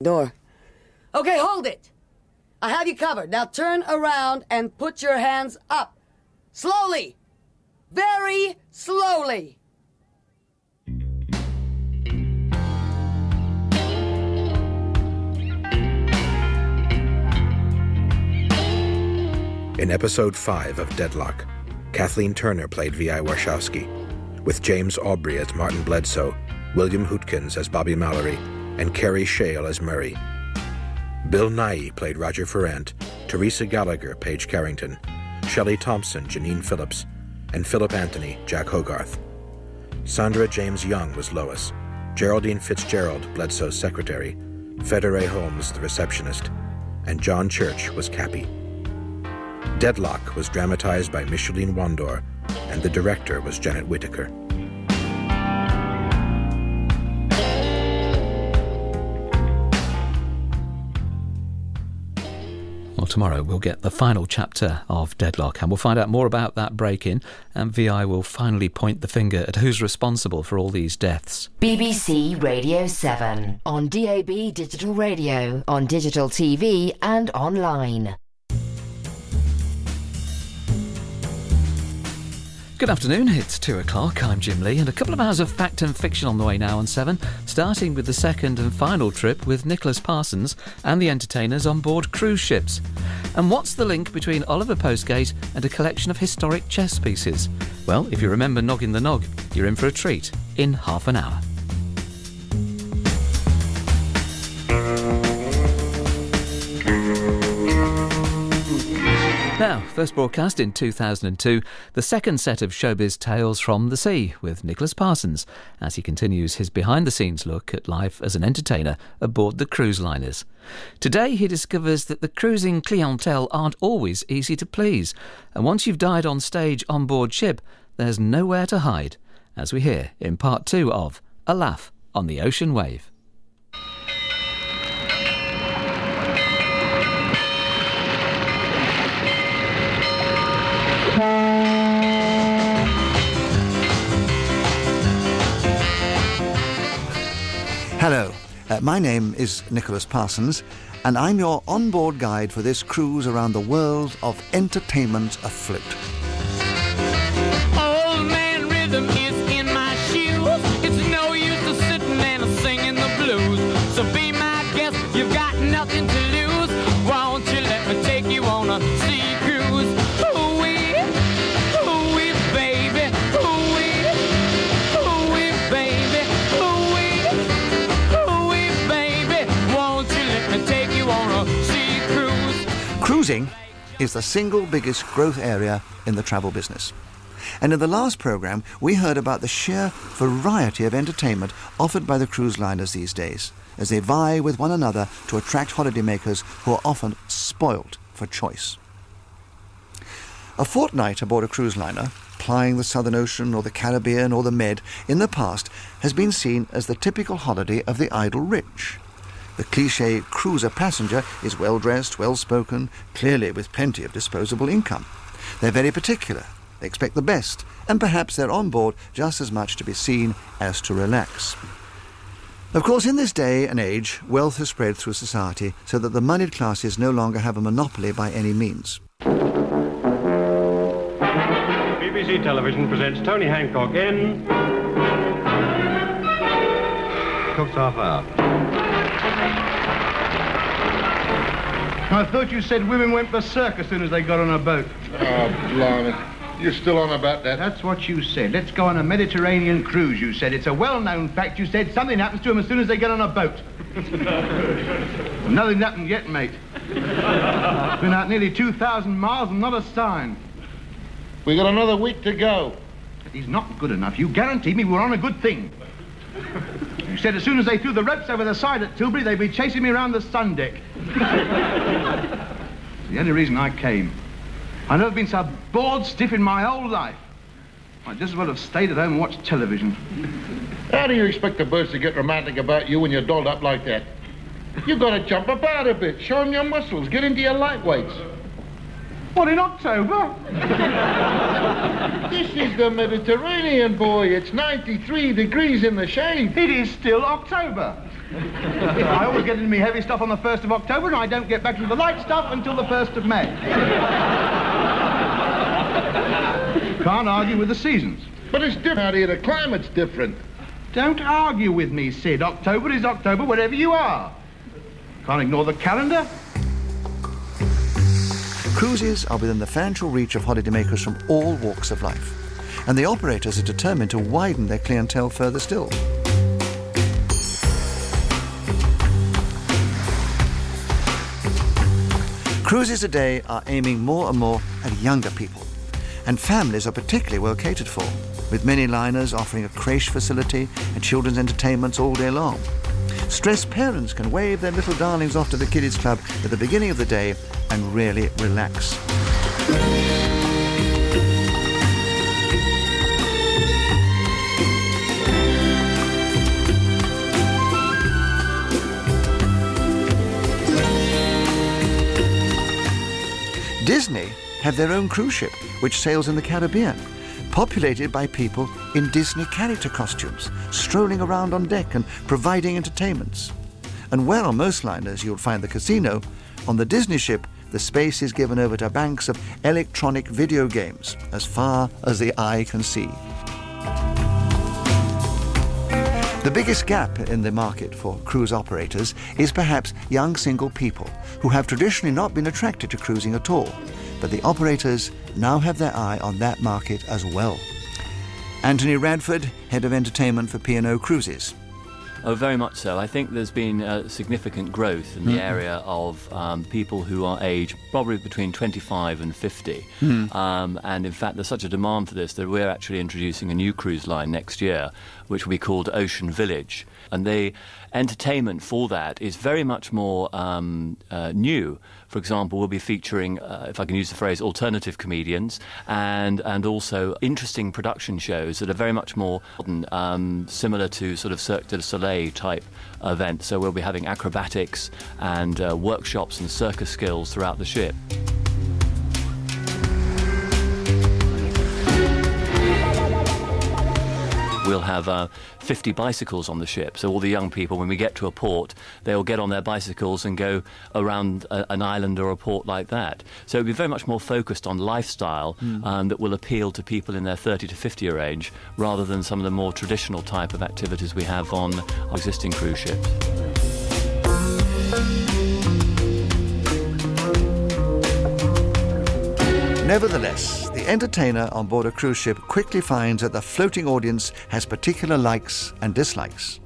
door. Okay, hold it. I have you covered. Now turn around and put your hands up. Slowly. Very slowly. In episode 5 of Deadlock, Kathleen Turner played V.I. Warshawski, with James Aubrey as Martin Bledsoe, William Hootkins as Bobby Mallory, and Kerry Shale as Murray. Bill Nye played Roger Ferrant, Teresa Gallagher, Paige Carrington, Shelley Thompson, Janine Phillips, and Philip Anthony, Jack Hogarth. Sandra James Young was Lois, Geraldine Fitzgerald, Bledsoe's secretary, Federe Holmes, the receptionist, and John Church was Cappy. Deadlock was dramatized by Michelene Wandor, and the director was Janet Whitaker. Well, tomorrow we'll get the final chapter of Deadlock and we'll find out more about that break in, and VI will finally point the finger at who's responsible for all these deaths. BBC Radio 7 on DAB digital radio, on digital TV, and online. Good afternoon, it's 2 o'clock. I'm Jim Lee, and a couple of hours of fact and fiction on the way now on 7, starting with the second and final trip with Nicholas Parsons and the entertainers on board cruise ships. And what's the link between Oliver Postgate and a collection of historic chess pieces? Well, if you remember Noggin the Nog, you're in for a treat in half an hour. Now, first broadcast in 2002, the second set of showbiz tales from the sea with Nicholas Parsons as he continues his behind the scenes look at life as an entertainer aboard the cruise liners. Today, he discovers that the cruising clientele aren't always easy to please, and once you've died on stage on board ship, there's nowhere to hide, as we hear in part two of A Laugh on the Ocean Wave. Uh, my name is Nicholas Parsons, and I'm your onboard guide for this cruise around the world of entertainment afloat. Is the single biggest growth area in the travel business. And in the last programme, we heard about the sheer variety of entertainment offered by the cruise liners these days, as they vie with one another to attract holidaymakers who are often spoilt for choice. A fortnight aboard a cruise liner, plying the Southern Ocean or the Caribbean or the Med, in the past has been seen as the typical holiday of the idle rich. The cliche cruiser passenger is well dressed, well spoken, clearly with plenty of disposable income. They're very particular, they expect the best, and perhaps they're on board just as much to be seen as to relax. Of course, in this day and age, wealth has spread through society so that the moneyed classes no longer have a monopoly by any means. BBC Television presents Tony Hancock in Hancock's Half Hour. I thought you said women went berserk as soon as they got on a boat. Oh, blimey. You're still on about that? That's what you said. Let's go on a Mediterranean cruise, you said. It's a well-known fact. You said something happens to them as soon as they get on a boat. Nothing happened yet, mate. Been out nearly 2,000 miles and not a sign. We got another week to go. He's not good enough. You guaranteed me we were on a good thing. Said as soon as they threw the ropes over the side at Tilbury, they'd be chasing me around the sun deck. the only reason I came. I've never been so bored stiff in my whole life. I just as well have stayed at home and watched television. How do you expect the birds to get romantic about you when you're dolled up like that? You've gotta jump about a bit, show them your muscles, get into your lightweights. What, in October? This is the Mediterranean, boy. It's 93 degrees in the shade. It is still October. I always get into me heavy stuff on the 1st of October, and I don't get back into the light stuff until the 1st of May. Can't argue with the seasons. But it's different out here. The climate's different. Don't argue with me, Sid. October is October wherever you are. Can't ignore the calendar. Cruises are within the financial reach of holidaymakers from all walks of life, and the operators are determined to widen their clientele further still. Cruises today are aiming more and more at younger people, and families are particularly well catered for, with many liners offering a creche facility and children's entertainments all day long. Stressed parents can wave their little darlings off to the kiddies club at the beginning of the day and really relax. Disney have their own cruise ship, which sails in the Caribbean, populated by people in Disney character costumes, strolling around on deck and providing entertainments. And where on most liners you'll find the casino, on the Disney ship, the space is given over to banks of electronic video games, as far as the eye can see. The biggest gap in the market for cruise operators is perhaps young single people who have traditionally not been attracted to cruising at all. But the operators now have their eye on that market as well. Anthony Radford, Head of Entertainment for P&O Cruises. Oh, very much so. I think there's been uh, significant growth in the Mhm. area of um, people who are aged probably between 25 and 50. Mhm. Um, and in fact, there's such a demand for this that we're actually introducing a new cruise line next year, which will be called Ocean Village. And the entertainment for that is very much more um, uh, new. For example, we'll be featuring, uh, if I can use the phrase, alternative comedians and, and also interesting production shows that are very much more modern, um, similar to sort of Cirque du Soleil type events. So we'll be having acrobatics and uh, workshops and circus skills throughout the ship. We'll have uh, 50 bicycles on the ship. So all the young people, when we get to a port, they'll get on their bicycles and go around a, an island or a port like that. So it'll be very much more focused on lifestyle Mm. um, that will appeal to people in their 30 to 50 year age, rather than some of the more traditional type of activities we have on our existing cruise ships. Nevertheless, the entertainer on board a cruise ship quickly finds that the floating audience has particular likes and dislikes.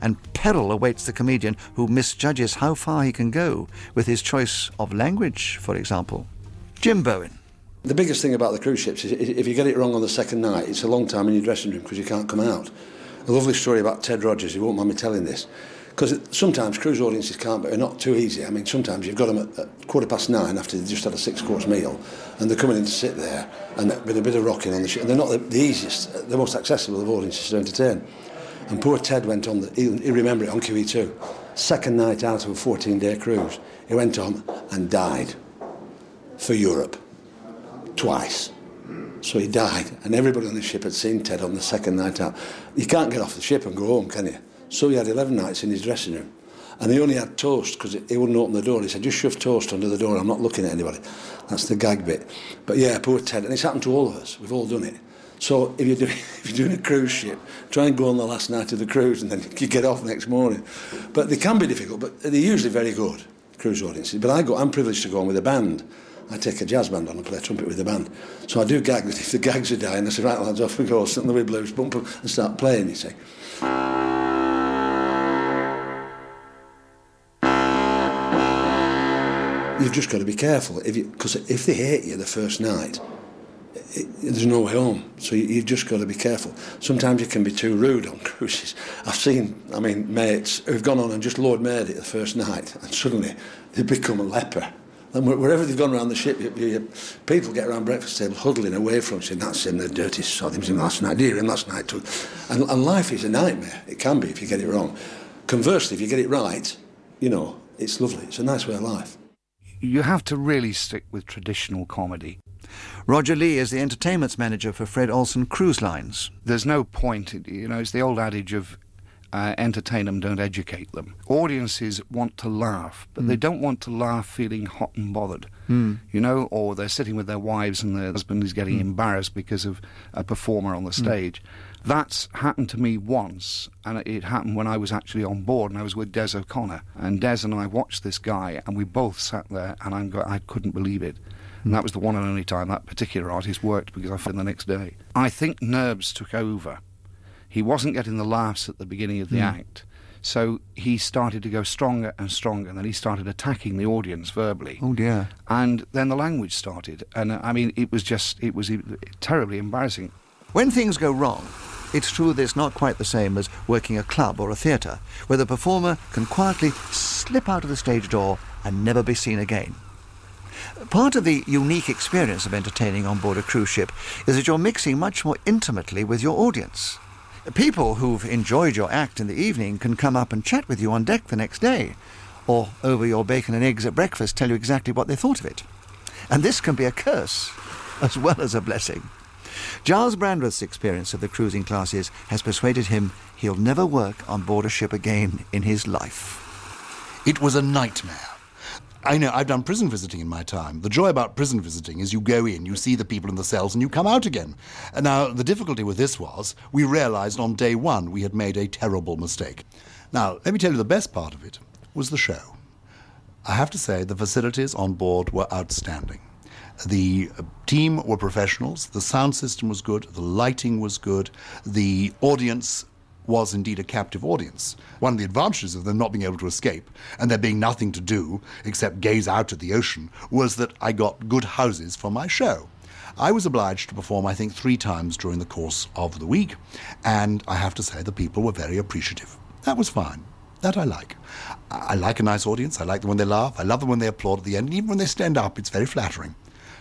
And peril awaits the comedian who misjudges how far he can go with his choice of language, for example. Jim Bowen. The biggest thing about the cruise ships is if you get it wrong on the second night, it's a long time in your dressing room because you can't come out. A lovely story about Ted Rogers, you won't mind me telling this. Because sometimes cruise audiences can't, but they're not too easy. I mean, sometimes you've got them at, at quarter past nine after they've just had a six course meal, and they're coming in to sit there, and been a bit of rocking on the ship. And they're not the, the easiest, the most accessible of audiences to entertain. And poor Ted went on, the, he, he remember it on QE2, second night out of a 14 day cruise, he went on and died for Europe twice. So he died, and everybody on the ship had seen Ted on the second night out. You can't get off the ship and go home, can you? So he had 11 nights in his dressing room. And he only had toast because he wouldn't open the door. He said, just shove toast under the door, I'm not looking at anybody. That's the gag bit. But yeah, poor Ted. And it's happened to all of us. We've all done it. So if you're, doing, if you're doing a cruise ship, try and go on the last night of the cruise and then you get off next morning. But they can be difficult, but they're usually very good, cruise audiences. But I go, I'm privileged to go on with a band. I take a jazz band on and play trumpet with the band. So I do gag if the gags are dying, I say, right lads, off we go, the wee blues, bump and start playing, you see. You've just got to be careful, if because if they hate you the first night, it, there's no way home. So you, you've just got to be careful. Sometimes you can be too rude on cruises. I've seen, I mean, mates who've gone on and just Lord made it the first night, and suddenly they've become a leper. And wherever they've gone around the ship, you, you, people get around breakfast table huddling away from saying, that's him, the dirty sod, he was him last night, dear him last night too. And, and life is a nightmare. It can be if you get it wrong. Conversely, if you get it right, you know, it's lovely. It's a nice way of life. You have to really stick with traditional comedy. Roger Lee is the entertainments manager for Fred Olsen Cruise Lines. There's no point, you know, it's the old adage of uh, entertain them, don't educate them. Audiences want to laugh, but they don't want to laugh feeling hot and bothered. Mm. You know, or they're sitting with their wives and their husband is getting Mm. embarrassed because of a performer on the stage. That's happened to me once, and it happened when I was actually on board and I was with Des O'Connor. And Des and I watched this guy, and we both sat there, and I'm go- I couldn't believe it. And that was the one and only time that particular artist worked because I found the next day. I think nerves took over. He wasn't getting the laughs at the beginning of the Mm. act. So he started to go stronger and stronger, and then he started attacking the audience verbally. Oh dear. And then the language started, and uh, I mean, it was just, it was terribly embarrassing. When things go wrong, it's true that it's not quite the same as working a club or a theatre, where the performer can quietly slip out of the stage door and never be seen again. Part of the unique experience of entertaining on board a cruise ship is that you're mixing much more intimately with your audience. People who've enjoyed your act in the evening can come up and chat with you on deck the next day, or over your bacon and eggs at breakfast tell you exactly what they thought of it. And this can be a curse as well as a blessing. Giles Brandreth's experience of the cruising classes has persuaded him he'll never work on board a ship again in his life. It was a nightmare. I know, I've done prison visiting in my time. The joy about prison visiting is you go in, you see the people in the cells, and you come out again. And Now, the difficulty with this was we realized on day one we had made a terrible mistake. Now, let me tell you the best part of it was the show. I have to say, the facilities on board were outstanding. The uh, team were professionals, the sound system was good, the lighting was good, the audience was indeed a captive audience. One of the advantages of them not being able to escape and there being nothing to do except gaze out at the ocean was that I got good houses for my show. I was obliged to perform, I think, three times during the course of the week, and I have to say the people were very appreciative. That was fine. That I like. I like a nice audience. I like them when they laugh. I love them when they applaud at the end. Even when they stand up, it's very flattering.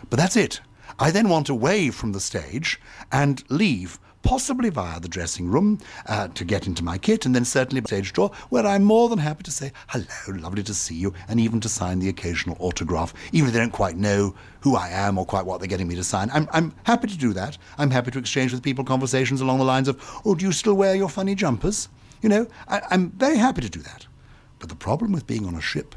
But that's it. I then want away from the stage and leave, possibly via the dressing room, uh, to get into my kit, and then certainly stage door, where I'm more than happy to say, hello, lovely to see you, and even to sign the occasional autograph, even if they don't quite know who I am or quite what they're getting me to sign. I'm, I'm happy to do that. I'm happy to exchange with people conversations along the lines of, oh, do you still wear your funny jumpers? You know, I, I'm very happy to do that. But the problem with being on a ship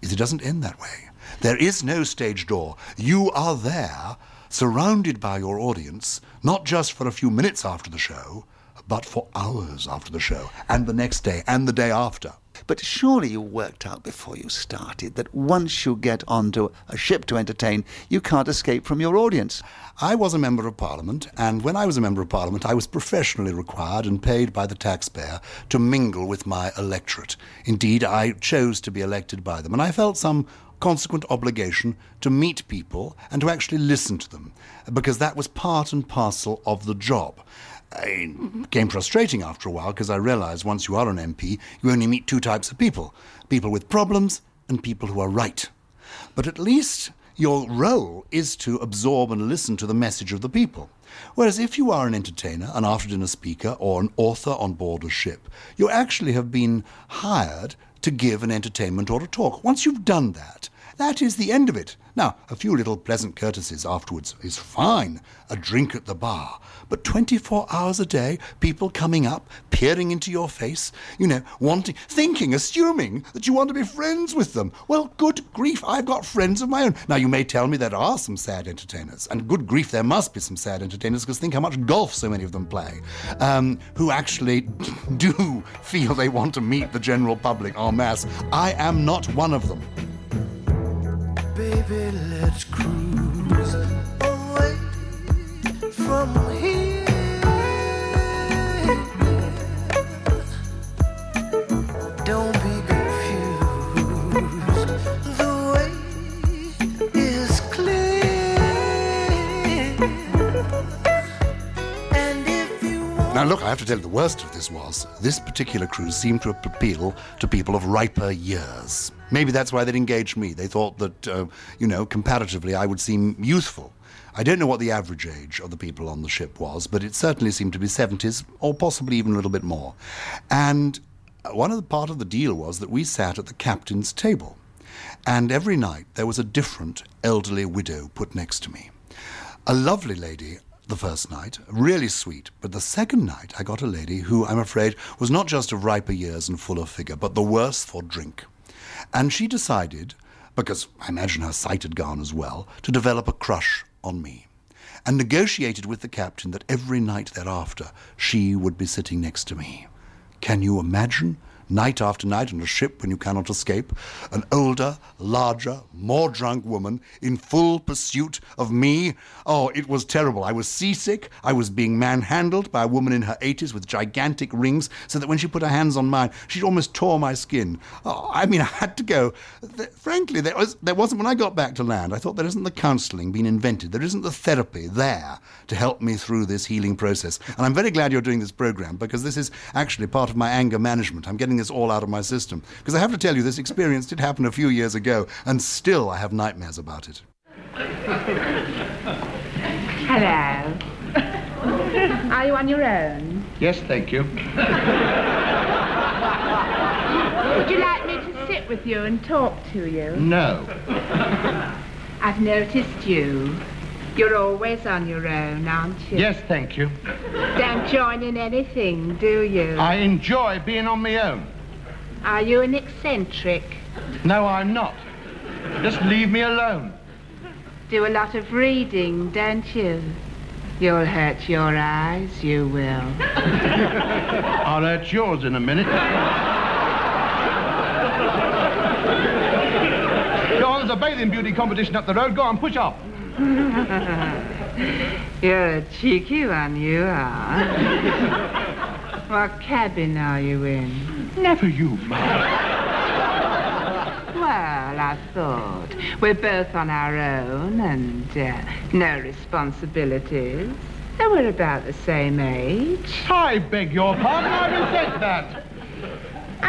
is it doesn't end that way. There is no stage door. You are there, surrounded by your audience, not just for a few minutes after the show, but for hours after the show, and the next day, and the day after. But surely you worked out before you started that once you get onto a ship to entertain, you can't escape from your audience. I was a Member of Parliament, and when I was a Member of Parliament, I was professionally required and paid by the taxpayer to mingle with my electorate. Indeed, I chose to be elected by them, and I felt some consequent obligation to meet people and to actually listen to them, because that was part and parcel of the job. It became frustrating after a while because I realized once you are an MP, you only meet two types of people people with problems and people who are right. But at least your role is to absorb and listen to the message of the people. Whereas if you are an entertainer, an after dinner speaker, or an author on board a ship, you actually have been hired to give an entertainment or a talk. Once you've done that, that is the end of it. Now, a few little pleasant courtesies afterwards is fine, a drink at the bar, but 24 hours a day, people coming up, peering into your face, you know, wanting, thinking, assuming that you want to be friends with them. Well, good grief, I've got friends of my own. Now, you may tell me there are some sad entertainers, and good grief, there must be some sad entertainers because think how much golf so many of them play, um, who actually do feel they want to meet the general public en masse. I am not one of them. Baby, cruise away from here. Don't be confused. The way is clear. And if you want Now, look, I have to tell you, the worst of this was this particular cruise seemed to appeal to people of riper years. Maybe that's why they'd engaged me. They thought that, uh, you know, comparatively, I would seem youthful. I don't know what the average age of the people on the ship was, but it certainly seemed to be 70s, or possibly even a little bit more. And one of the part of the deal was that we sat at the captain's table. And every night there was a different elderly widow put next to me. A lovely lady, the first night, really sweet. But the second night, I got a lady who, I'm afraid, was not just of riper years and fuller figure, but the worse for drink. And she decided, because I imagine her sight had gone as well, to develop a crush on me. And negotiated with the captain that every night thereafter she would be sitting next to me. Can you imagine? Night after night on a ship when you cannot escape, an older, larger, more drunk woman in full pursuit of me. Oh, it was terrible. I was seasick. I was being manhandled by a woman in her 80s with gigantic rings, so that when she put her hands on mine, she almost tore my skin. Oh, I mean, I had to go. Frankly, there, was, there wasn't, when I got back to land, I thought there isn't the counselling being invented, there isn't the therapy there to help me through this healing process. And I'm very glad you're doing this program because this is actually part of my anger management. I'm getting this all out of my system. Because I have to tell you, this experience did happen a few years ago, and still I have nightmares about it. Hello. Are you on your own? Yes, thank you. Would you like me to sit with you and talk to you? No. I've noticed you. You're always on your own, aren't you? Yes, thank you. Don't join in anything, do you? I enjoy being on my own. Are you an eccentric? No, I'm not. Just leave me alone. Do a lot of reading, don't you? You'll hurt your eyes, you will. I'll hurt yours in a minute. Go on, there's a bathing beauty competition up the road. Go on, push off. You're a cheeky one, you are. what cabin are you in? Never you mind. Well, I thought we're both on our own and uh, no responsibilities. And we're about the same age. I beg your pardon, I resent that.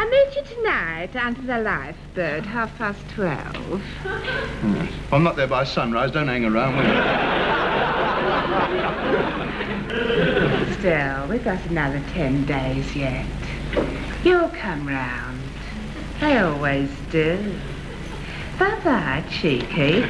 I'll meet you tonight under the lifeboat, half past twelve. If I'm not there by sunrise, don't hang around, will you? Still, we've got another ten days yet. You'll come round. They always do. Bye-bye, cheeky.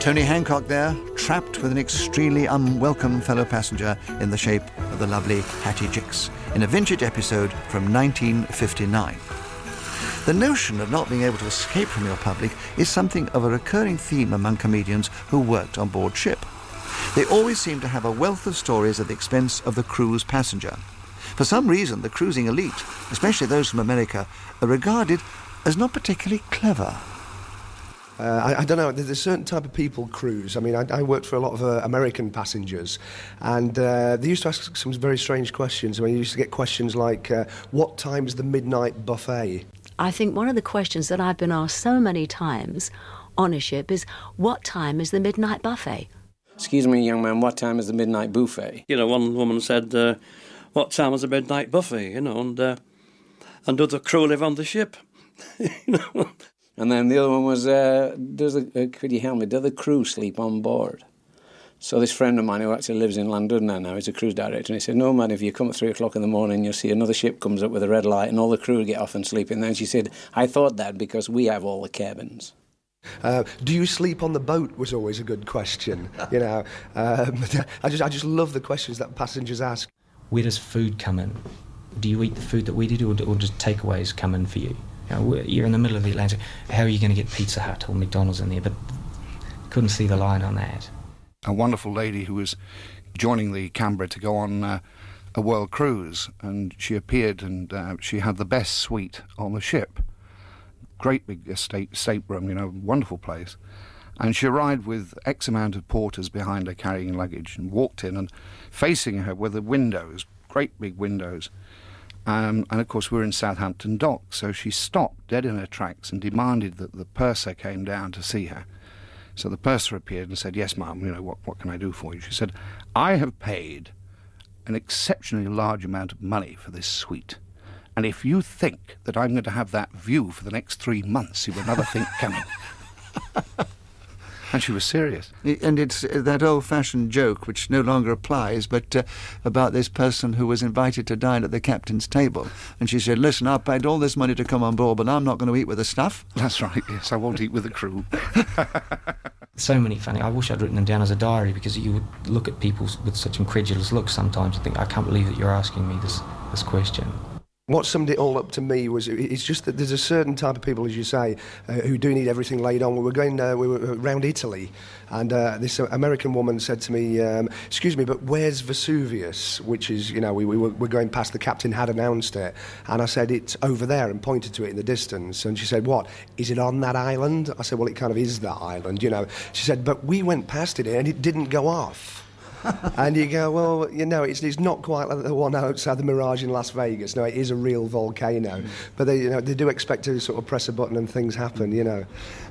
Tony Hancock there, trapped with an extremely unwelcome fellow passenger in the shape of the lovely Hattie Jacques in a vintage episode from 1959. The notion of not being able to escape from your public is something of a recurring theme among comedians who worked on board ship. They always seem to have a wealth of stories at the expense of the cruise passenger. For some reason, the cruising elite, especially those from America, are regarded as not particularly clever. Uh, I, I don't know. There's a certain type of people cruise. I mean, I, I worked for a lot of uh, American passengers, and uh, they used to ask some very strange questions. I mean, you used to get questions like, uh, "What time's the midnight buffet?" I think one of the questions that I've been asked so many times on a ship is, "What time is the midnight buffet?" Excuse me, young man, what time is the midnight buffet? You know, one woman said, uh, "What time is the midnight buffet?" You know, and uh, and other crew live on the ship. you know. And then the other one was, uh, does the, uh, could you help me? Do the crew sleep on board? So this friend of mine who actually lives in Llandudno now, he's a cruise director, and he said, no man, if you come at three o'clock in the morning, you'll see another ship comes up with a red light and all the crew get off and sleep in there. And she said, I thought that because we have all the cabins. Uh, do you sleep on the boat? Was always a good question. You know, um, I just I just love the questions that passengers ask. Where does food come in? Do you eat the food that we did, or, or does takeaways come in for you? You know, you're in the middle of the Atlantic. How are you going to get Pizza Hut or McDonald's in there? But couldn't see the line on that. a wonderful lady who was joining the Canberra to go on uh, a world cruise, and she appeared and uh, she had the best suite on the ship. Great big estate stateroom, you know, wonderful place. And she arrived with X amount of porters behind her carrying luggage and walked in and facing her were the windows, great big windows. Um, and of course, we were in Southampton Dock, so she stopped dead in her tracks and demanded that the purser came down to see her. So the purser appeared and said, Yes, ma'am, you know, what, what can I do for you? She said, I have paid an exceptionally large amount of money for this suite. And if you think that I'm going to have that view for the next three months, you have another think coming. And she was serious. And it's uh, that old fashioned joke, which no longer applies, but uh, about this person who was invited to dine at the captain's table. And she said, Listen, I paid all this money to come on board, but I'm not going to eat with the staff. That's right, yes, I won't eat with the crew. so many funny. I wish I'd written them down as a diary because you would look at people with such incredulous looks sometimes and think, I can't believe that you're asking me this, this question. What summed it all up to me was it's just that there's a certain type of people, as you say, uh, who do need everything laid on. We were going, uh, we were around Italy, and uh, this American woman said to me, um, "Excuse me, but where's Vesuvius?" Which is, you know, we, we were we're going past. The captain had announced it, and I said it's over there and pointed to it in the distance. And she said, "What? Is it on that island?" I said, "Well, it kind of is that island, you know." She said, "But we went past it and it didn't go off." and you go, well, you know, it's, it's not quite like the one outside the Mirage in Las Vegas. No, it is a real volcano. Mm. But they, you know, they do expect to sort of press a button and things happen, you know.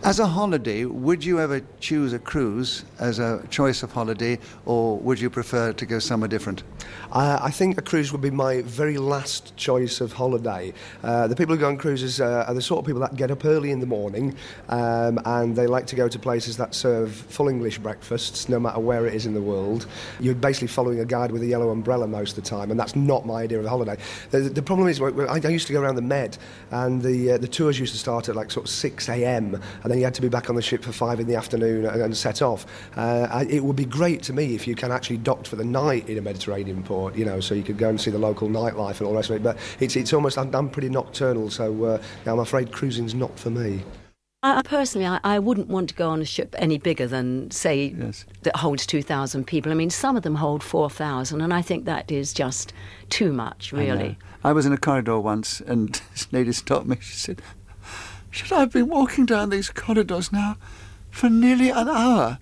As a holiday, would you ever choose a cruise as a choice of holiday, or would you prefer to go somewhere different? Uh, I think a cruise would be my very last choice of holiday. Uh, the people who go on cruises uh, are the sort of people that get up early in the morning um, and they like to go to places that serve full English breakfasts, no matter where it is in the world. You're basically following a guide with a yellow umbrella most of the time, and that's not my idea of a holiday. The, the problem is, I, used to go around the Med, and the, uh, the tours used to start at like sort of 6 a.m., and then you had to be back on the ship for 5 in the afternoon and, and set off. Uh, it would be great to me if you can actually dock for the night in a Mediterranean port, you know, so you could go and see the local nightlife and all the rest of it. But it's, it's almost, I'm, I'm pretty nocturnal, so uh, I'm afraid cruising's not for me. I, personally, I, I, wouldn't want to go on a ship any bigger than, say, yes. that holds 2,000 people. I mean, some of them hold 4,000, and I think that is just too much, really. I, I was in a corridor once, and this lady stopped me. She said, Should I have been walking down these corridors now for nearly an hour?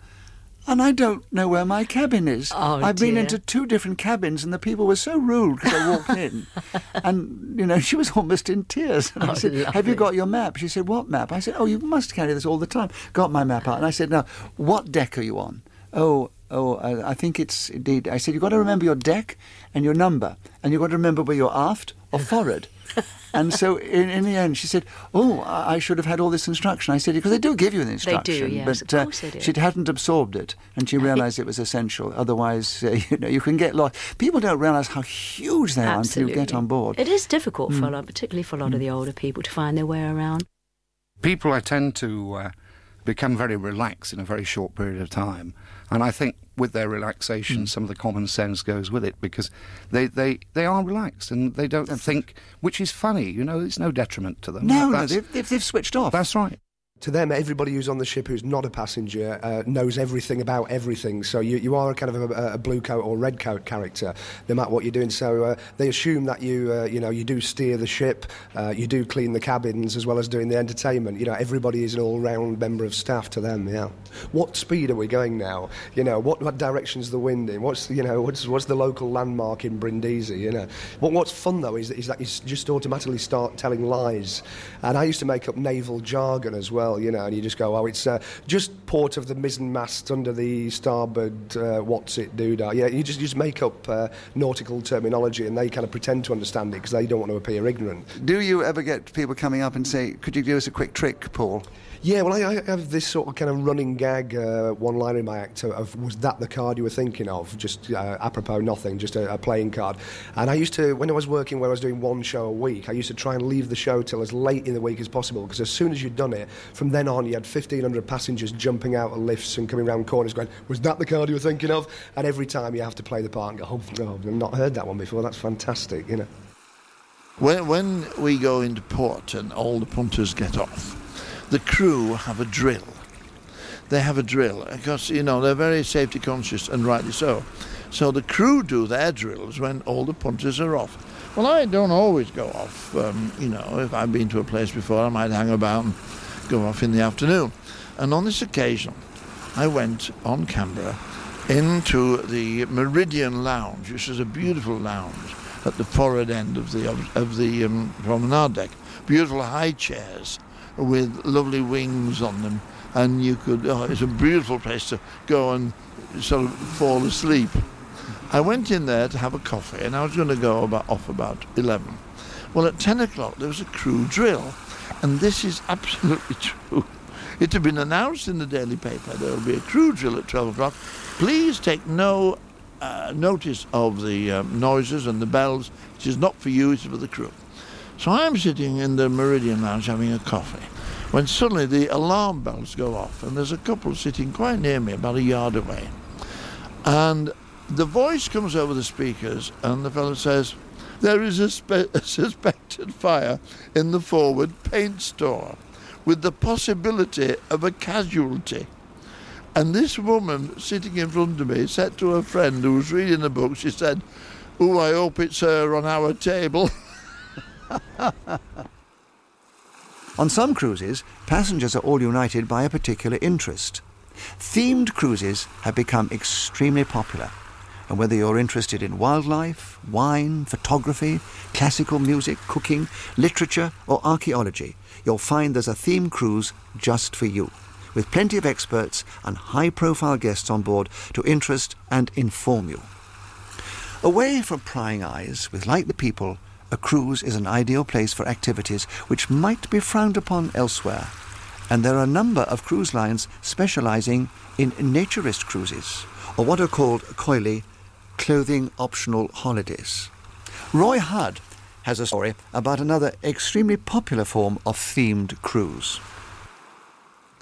And I don't know where my cabin is. Oh, I've been into two different cabins, and the people were so rude because I walked in. and, you know, she was almost in tears. And I Oh, said, Have you got your map? She said, What map? I said, Oh, you must carry this all the time. Got my map out. And I said, Now, what deck are you on? Oh, oh, I, I think it's indeed. I said, You've got to remember your deck and your number, and you've got to remember where you're aft or forward. And so, in, in the end, she said, "Oh, I I should have had all this instruction." I said, "Because they do give you an They do, instruction, yes, but of course they do. she hadn't absorbed it, and she realised it was essential. Otherwise, uh, you know, you can get lost. People don't realise how huge they are until you get on board. It is difficult for a Mm. lot, particularly for a lot of the older people, to find their way around. People, I tend to uh, become very relaxed in a very short period of time. And I think with their relaxation, mm. some of the common sense goes with it because they, they, they are relaxed and they don't think, which is funny, you know, it's no detriment to them. No, no, they've- they've, they've switched off. That's right. To them, everybody who's on the ship who's not a passenger uh, knows everything about everything. So you, you are a kind of a, a blue coat or red coat character, no matter what you're doing. So uh, they assume that you, uh, you know, you do steer the ship, uh, you do clean the cabins as well as doing the entertainment. You know, everybody is an all-round member of staff to them. Yeah. What speed are we going now? You know, what, what direction's the wind in? What's you know, what's what's the local landmark in Brindisi? You know, what, what's fun though is, is that you just automatically start telling lies. And I used to make up naval jargon as well. You know, and you just go, oh, it's uh, just port of the mizzen mast under the starboard. Uh, what's it, doodah? Yeah, you just you just make up uh, nautical terminology, and they kind of pretend to understand it because they don't want to appear ignorant. Do you ever get people coming up and say, "Could you give us a quick trick, Paul?" Yeah, well, I, I have this sort of kind of running gag uh, one line in my act of was that the card you were thinking of? Just uh, apropos nothing, just a, a playing card. And I used to, when I was working where I was doing one show a week, I used to try and leave the show till as late in the week as possible because as soon as you'd done it, from then on you had 1,500 passengers jumping out of lifts and coming around corners going, was that the card you were thinking of? And every time you have to play the part and go, oh, no, I've not heard that one before, that's fantastic, you know. When, when we go into port and all the punters get off, the crew have a drill. They have a drill because, you know, they're very safety conscious and rightly so. So the crew do their drills when all the punters are off. Well, I don't always go off. Um, you know, if I've been to a place before, I might hang about and go off in the afternoon. And on this occasion, I went on Canberra into the Meridian Lounge, which is a beautiful lounge at the forward end of the of, of the um, promenade deck. Beautiful high chairs with lovely wings on them, and you could. Oh, it's a beautiful place to go and sort of fall asleep. I went in there to have a coffee, and I was going to go about off about eleven. Well, at ten o'clock there was a crew drill, and this is absolutely true. It had been announced in the daily paper there will be a crew drill at 12 o'clock. Please take no uh, notice of the um, noises and the bells. It is not for you, it is for the crew. So I'm sitting in the Meridian Lounge having a coffee when suddenly the alarm bells go off, and there's a couple sitting quite near me, about a yard away. And the voice comes over the speakers, and the fellow says, There is a, spe- a suspected fire in the forward paint store with the possibility of a casualty. And this woman sitting in front of me said to her friend who was reading the book, she said, Oh, I hope it's her on our table. On some cruises, passengers are all united by a particular interest. Themed cruises have become extremely popular. And whether you're interested in wildlife, wine, photography, classical music, cooking, literature, or archaeology, you'll find there's a theme cruise just for you, with plenty of experts and high profile guests on board to interest and inform you. Away from prying eyes, with like the people, a cruise is an ideal place for activities which might be frowned upon elsewhere. And there are a number of cruise lines specializing in naturist cruises, or what are called coyly clothing optional holidays. Roy Hudd has a story about another extremely popular form of themed cruise.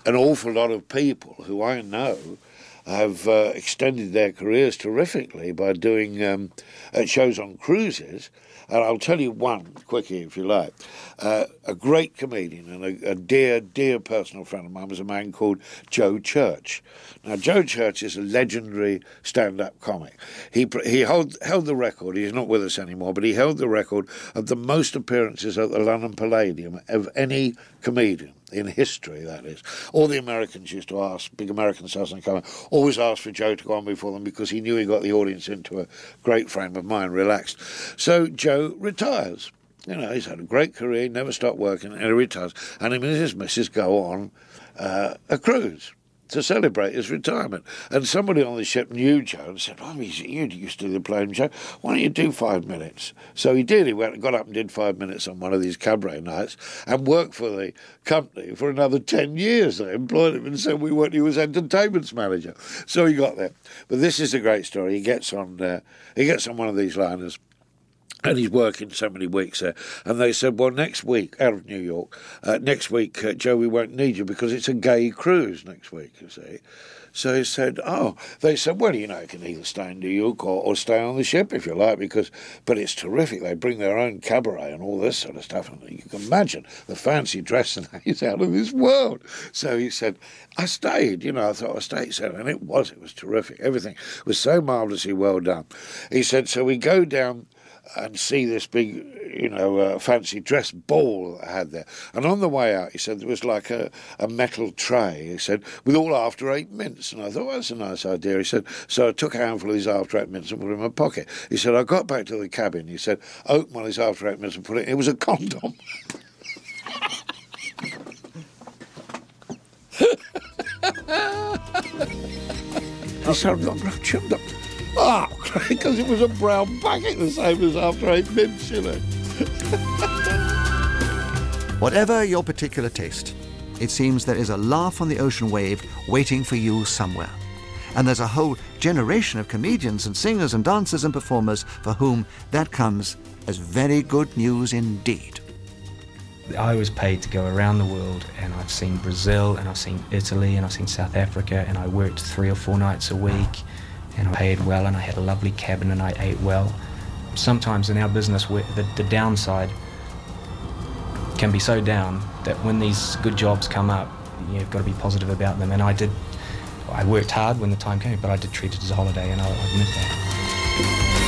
an awful lot of people who I know have uh, extended their careers terrifically by doing um, uh, shows on cruises. And I'll tell you one quickie, if you like. Uh, a great comedian and a, a dear, dear personal friend of mine was a man called Joe Church. Now, Joe Church is a legendary stand-up comic. He he held held the record. He's not with us anymore, but he held the record of the most appearances at the London Palladium of any comedian in history, that is. All the Americans used to ask, big American stars and come, always asked for Joe to go on before them because he knew he got the audience into a great frame of mind, relaxed. So Joe retires. You know, he's had a great career, he never stopped working, and he retires. And him and his missus go on uh, a cruise to celebrate his retirement. And somebody on the ship knew Joe and said, Well, you used to do the playing Joe. Why don't you do five minutes? So he did. He went, got up and did five minutes on one of these cabaret nights and worked for the company for another 10 years. They employed him and said we weren't, he was entertainment's manager. So he got there. But this is a great story. He gets on, uh, he gets on one of these liners and he's working so many weeks there. And they said, well, next week, out of New York, uh, next week, uh, Joe, we won't need you because it's a gay cruise next week, you see. So he said, oh, they said, well, you know, you can either stay in New York or, or stay on the ship if you like, because, but it's terrific. They bring their own cabaret and all this sort of stuff. And you can imagine the fancy dress and he's out of this world. So he said, I stayed, you know, I thought I stayed. He said, and it was, it was terrific. Everything was so marvellously well done. He said, so we go down and see this big, you know, uh, fancy dress ball I had there. And on the way out, he said there was like a, a metal tray. He said with all after eight mints, and I thought well, that's a nice idea. He said so. I took a handful of these after eight mints and put it in my pocket. He said I got back to the cabin. He said opened one of these after eight mints and put it. It was a condom. he said. Oh, because it was a brown packet, the same as after eight mints, you know. Whatever your particular taste, it seems there is a laugh on the ocean wave waiting for you somewhere. And there's a whole generation of comedians and singers and dancers and performers for whom that comes as very good news indeed. I was paid to go around the world, and I've seen Brazil, and I've seen Italy, and I've seen South Africa, and I worked three or four nights a week, and I paid well, and I had a lovely cabin, and I ate well. Sometimes in our business, the, the downside can be so down that when these good jobs come up, you've got to be positive about them. And I did, I worked hard when the time came, but I did treat it as a holiday, and I'll admit that.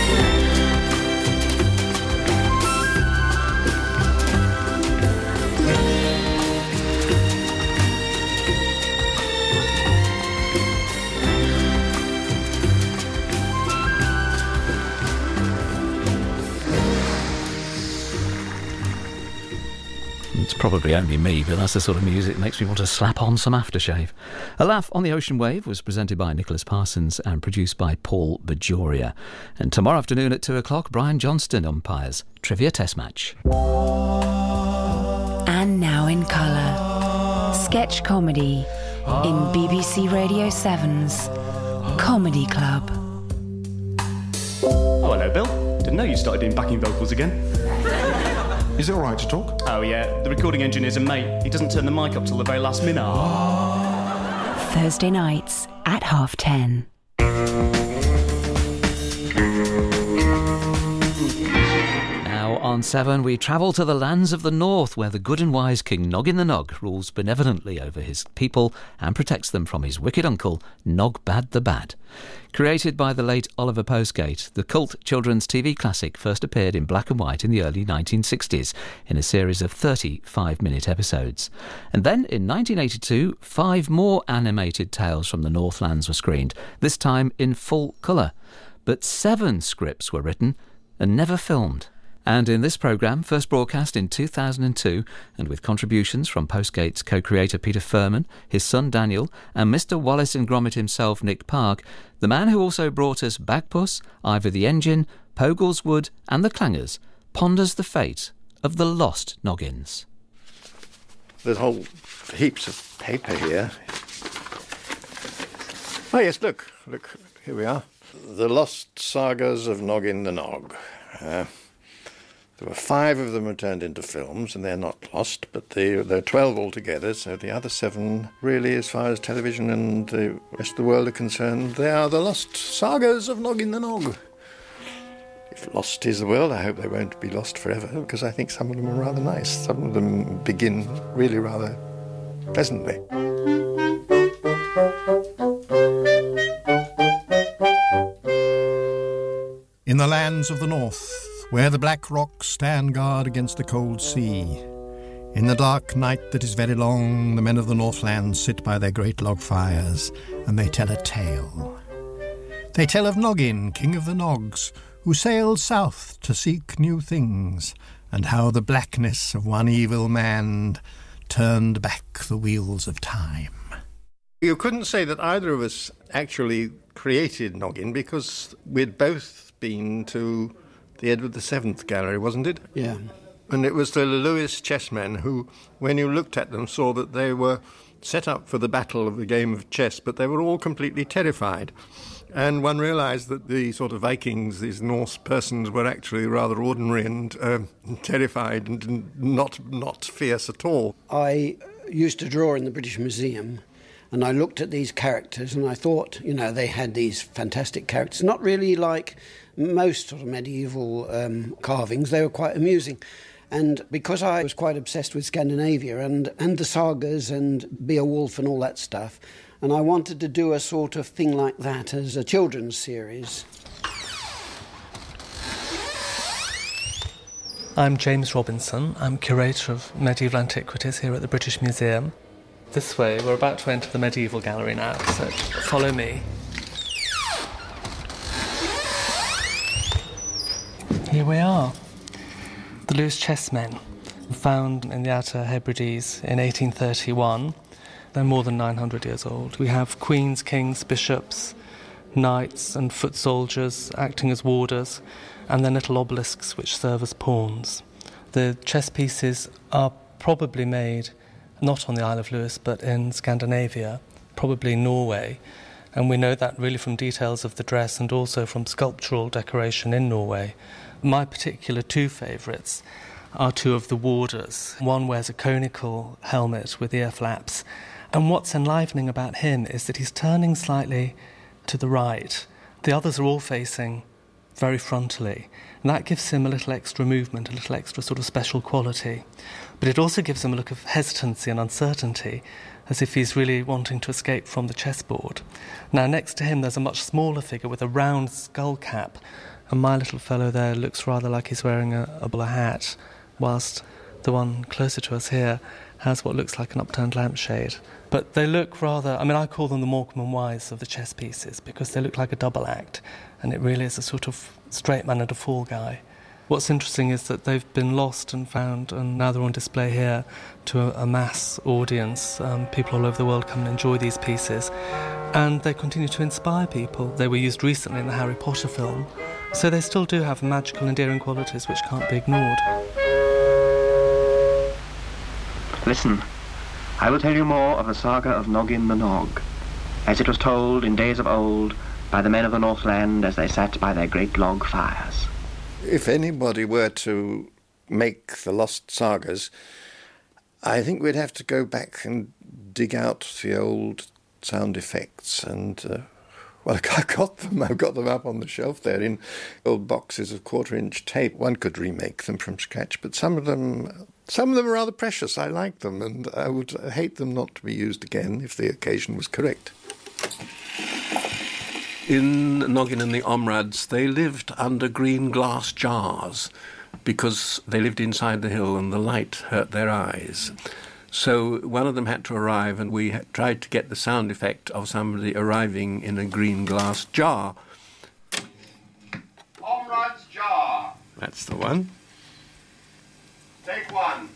Probably only me, but that's the sort of music that makes me want to slap on some aftershave. A Laugh on the Ocean Wave was presented by Nicholas Parsons and produced by Paul Bajoria. And tomorrow afternoon at 2 o'clock, Brian Johnston umpires Trivia Test Match. And now in colour, Sketch comedy in BBC Radio 7's Comedy Club. Oh, hello, Bill. Didn't know you started doing backing vocals again. Is it all right to talk? Oh, yeah. The recording engineer's a mate. He doesn't turn the mic up till the very last minute. Thursday nights at half ten. On 7, we travel to the lands of the north where the good and wise King Noggin the Nog rules benevolently over his people and protects them from his wicked uncle, Nogbad the Bad. Created by the late Oliver Postgate, the cult children's TV classic first appeared in black and white in the early 1960s in a series of 35 minute episodes. And then in 1982, five more animated tales from the Northlands were screened, this time in full colour. But seven scripts were written and never filmed. And in this programme, first broadcast in 2002, and with contributions from Postgate's co creator Peter Firmin, his son Daniel, and Mr. Wallace and Gromit himself, Nick Park, the man who also brought us Bagpuss, Ivor the Engine, Pogles' Wood, and the Clangers, ponders the fate of the lost Noggins. There's whole heaps of paper here. Oh, yes, look, look, here we are. The Lost Sagas of Noggin the Nog. Uh, there were five of them were turned into films, and they're not lost, but there are 12 altogether, so the other seven, really, as far as television and the rest of the world are concerned, they are the Lost Sagas of Noggin the Nog. If lost is the world, I hope they won't be lost forever, because I think some of them are rather nice. Some of them begin really rather pleasantly. In the lands of the north, where the black rocks stand guard against the cold sea, in the dark night that is very long, the men of the Northland sit by their great log fires and they tell a tale. They tell of Noggin, king of the Nogs, who sailed south to seek new things, and how the blackness of one evil man turned back the wheels of time. You couldn't say that either of us actually created Noggin because we'd both been to the Edward VII Gallery, wasn't it? Yeah. And it was the Lewis chessmen who, when you looked at them, saw that they were set up for the battle of the game of chess, but they were all completely terrified. And one realized that the sort of Vikings, these Norse persons, were actually rather ordinary and uh, terrified and not, not fierce at all. I used to draw in the British Museum, and I looked at these characters, and I thought, you know, they had these fantastic characters, not really like most sort of medieval um, carvings. They were quite amusing. And because I was quite obsessed with Scandinavia and, and the sagas and Beowulf and all that stuff, and I wanted to do a sort of thing like that as a children's series. I'm James Robinson. I'm curator of medieval antiquities here at the British Museum. This way, we're about to enter the medieval gallery now, so follow me. Here we are. The Lewis chessmen, found in the Outer Hebrides in 1831. They're more than 900 years old. We have queens, kings, bishops, knights, and foot soldiers acting as warders, and then little obelisks which serve as pawns. The chess pieces are probably made not on the Isle of Lewis but in Scandinavia, probably Norway. And we know that really from details of the dress and also from sculptural decoration in Norway. My particular two favourites are two of the warders. One wears a conical helmet with ear flaps, and what's enlivening about him is that he's turning slightly to the right. The others are all facing very frontally, and that gives him a little extra movement, a little extra sort of special quality. But it also gives him a look of hesitancy and uncertainty, as if he's really wanting to escape from the chessboard. Now, next to him, there's a much smaller figure with a round skull cap, and my little fellow there looks rather like he's wearing a, a bowler hat, whilst the one closer to us here has what looks like an upturned lampshade. But they look rather, I mean, I call them the Morecambe and Wise of the chess pieces because they look like a double act, and it really is a sort of straight man and a fall guy. What's interesting is that they've been lost and found, and now they're on display here to a, a mass audience. Um, people all over the world come and enjoy these pieces, and they continue to inspire people. They were used recently in the Harry Potter film, so they still do have magical, endearing qualities which can't be ignored. Listen, I will tell you more of the saga of Noggin the Nog, as it was told in days of old by the men of the Northland as they sat by their great log fires. If anybody were to make the lost sagas, I think we'd have to go back and dig out the old sound effects and. Uh, well, I've got them. I've got them up on the shelf there in old boxes of quarter-inch tape. One could remake them from scratch, but some of them, some of them are rather precious. I like them, and I would hate them not to be used again if the occasion was correct in Noggin and the Omruds, they lived under green glass jars because they lived inside the hill and the light hurt their eyes. So one of them had to arrive, and we tried to get the sound effect of somebody arriving in a green glass jar. Omrud's jar. That's the one. Take one.